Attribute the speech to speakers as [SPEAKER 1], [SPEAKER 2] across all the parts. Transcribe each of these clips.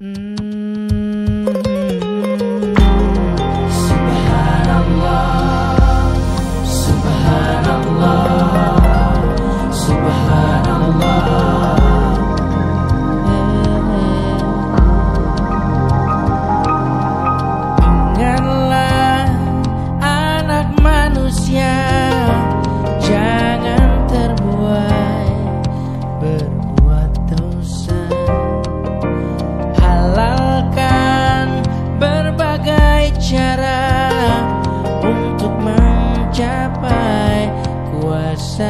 [SPEAKER 1] Mm.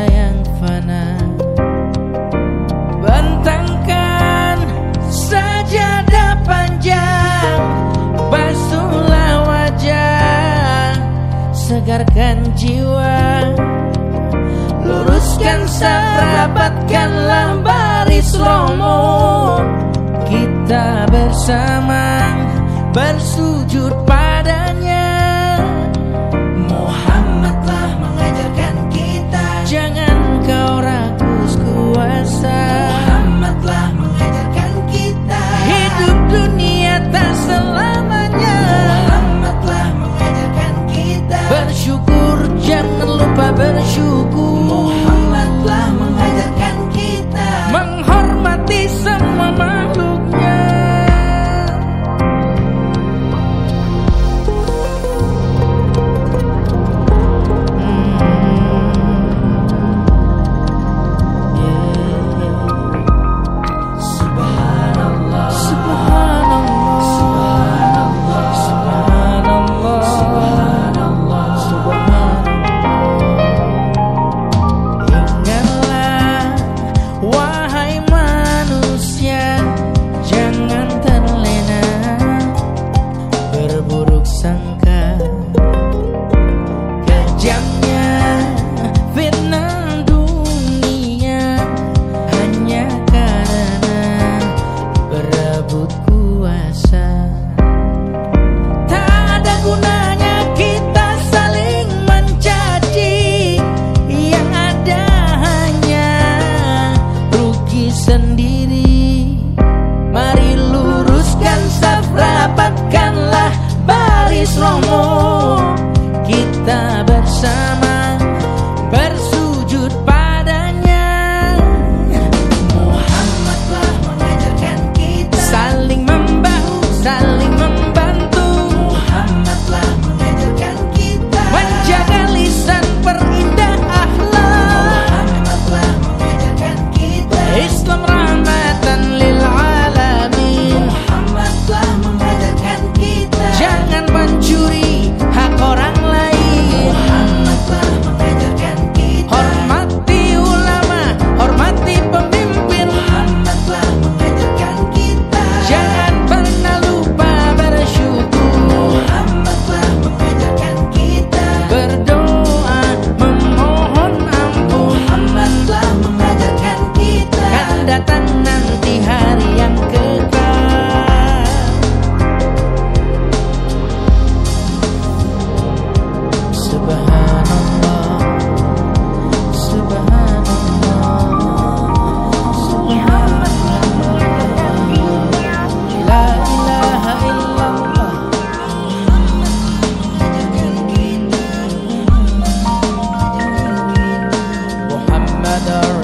[SPEAKER 1] Sayang fana. Bentangkan sajadah panjang Basuhlah wajah Segarkan jiwa. Luruskan rapatkanlah baris romo Kita bersama bersujud padanya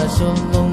[SPEAKER 1] corazón no